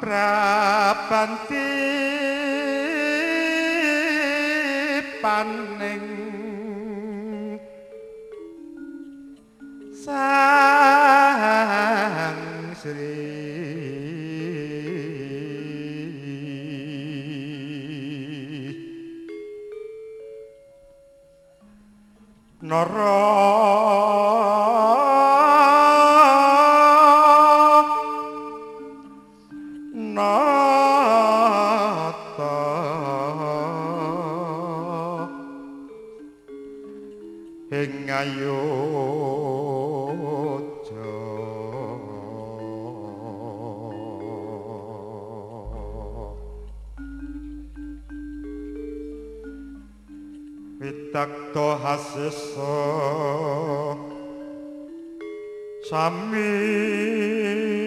kaprapanti paning. Sang sri takto hasesa sami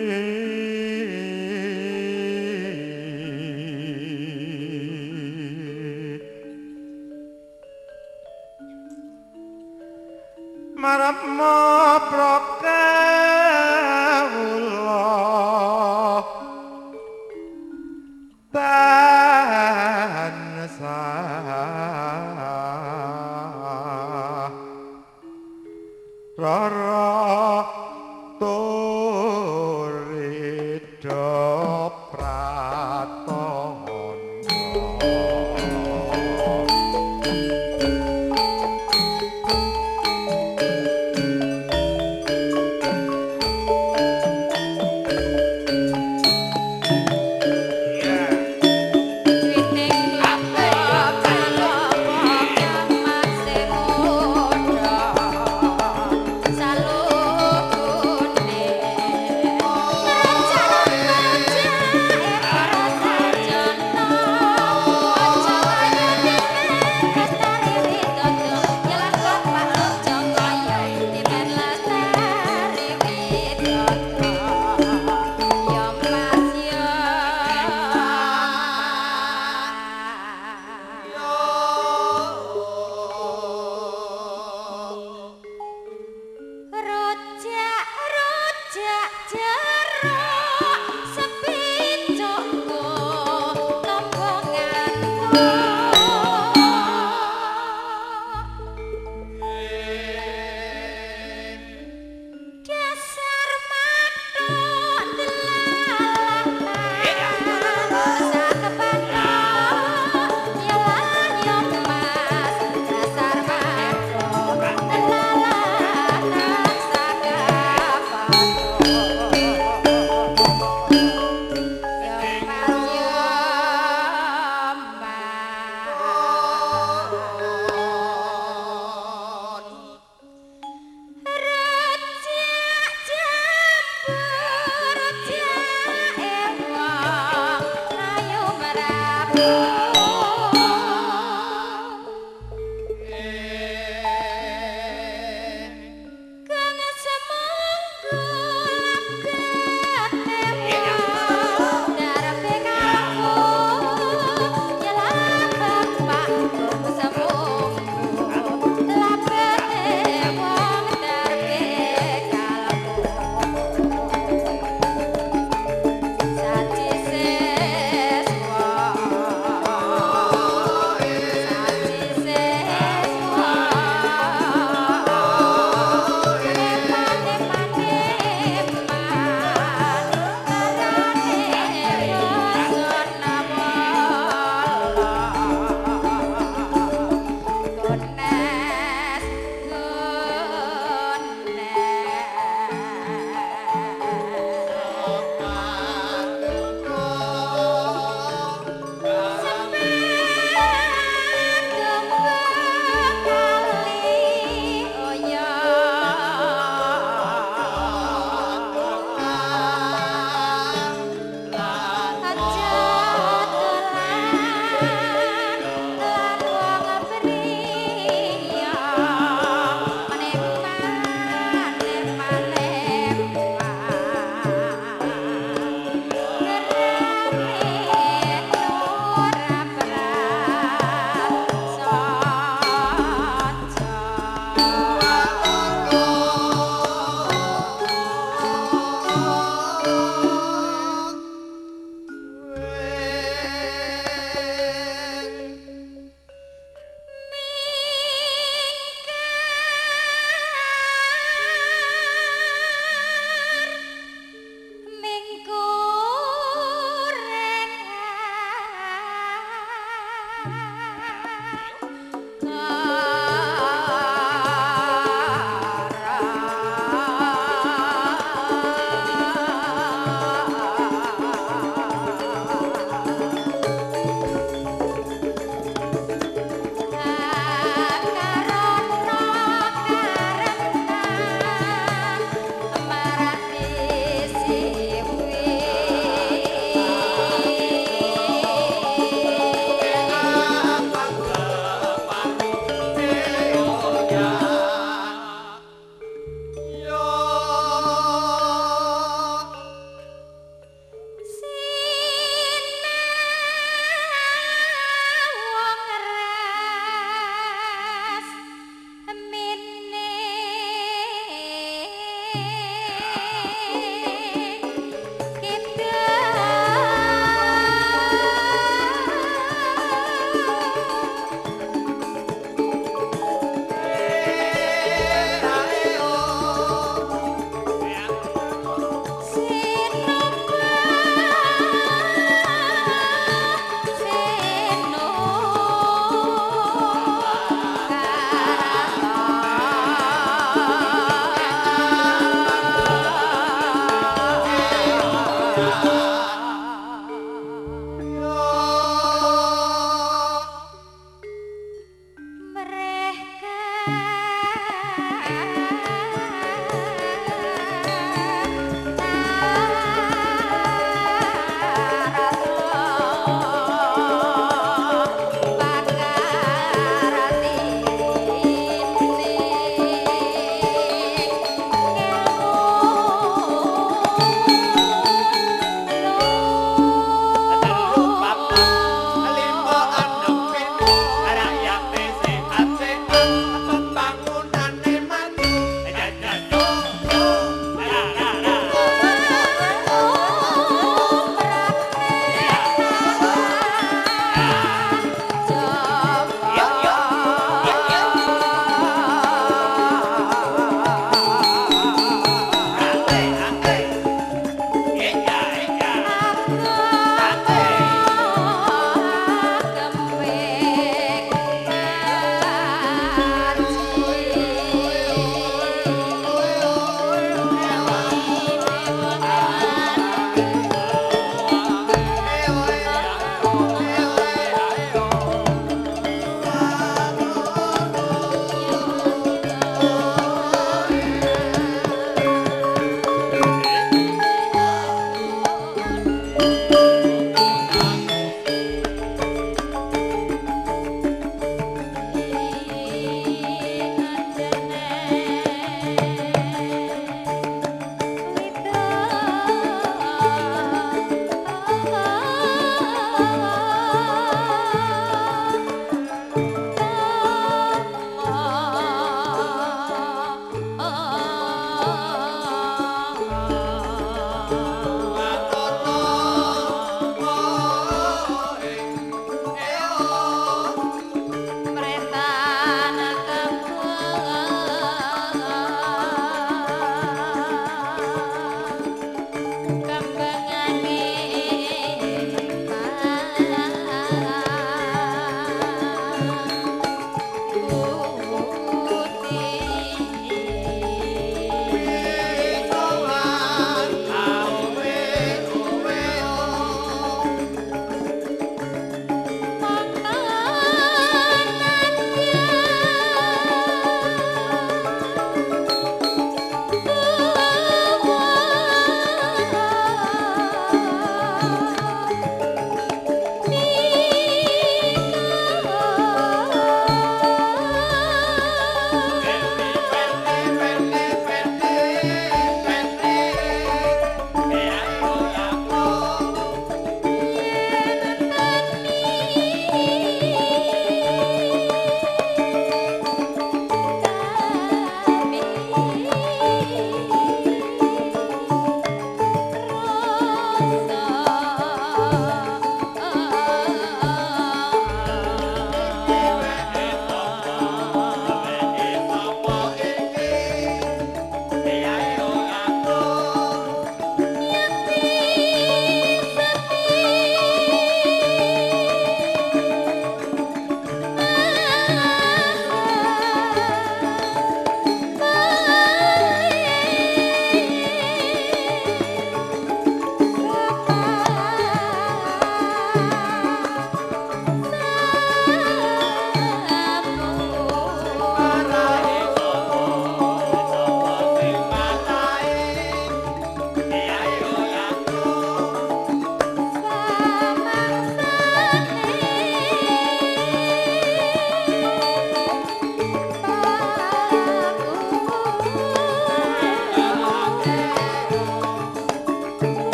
ស្មរមប្រកា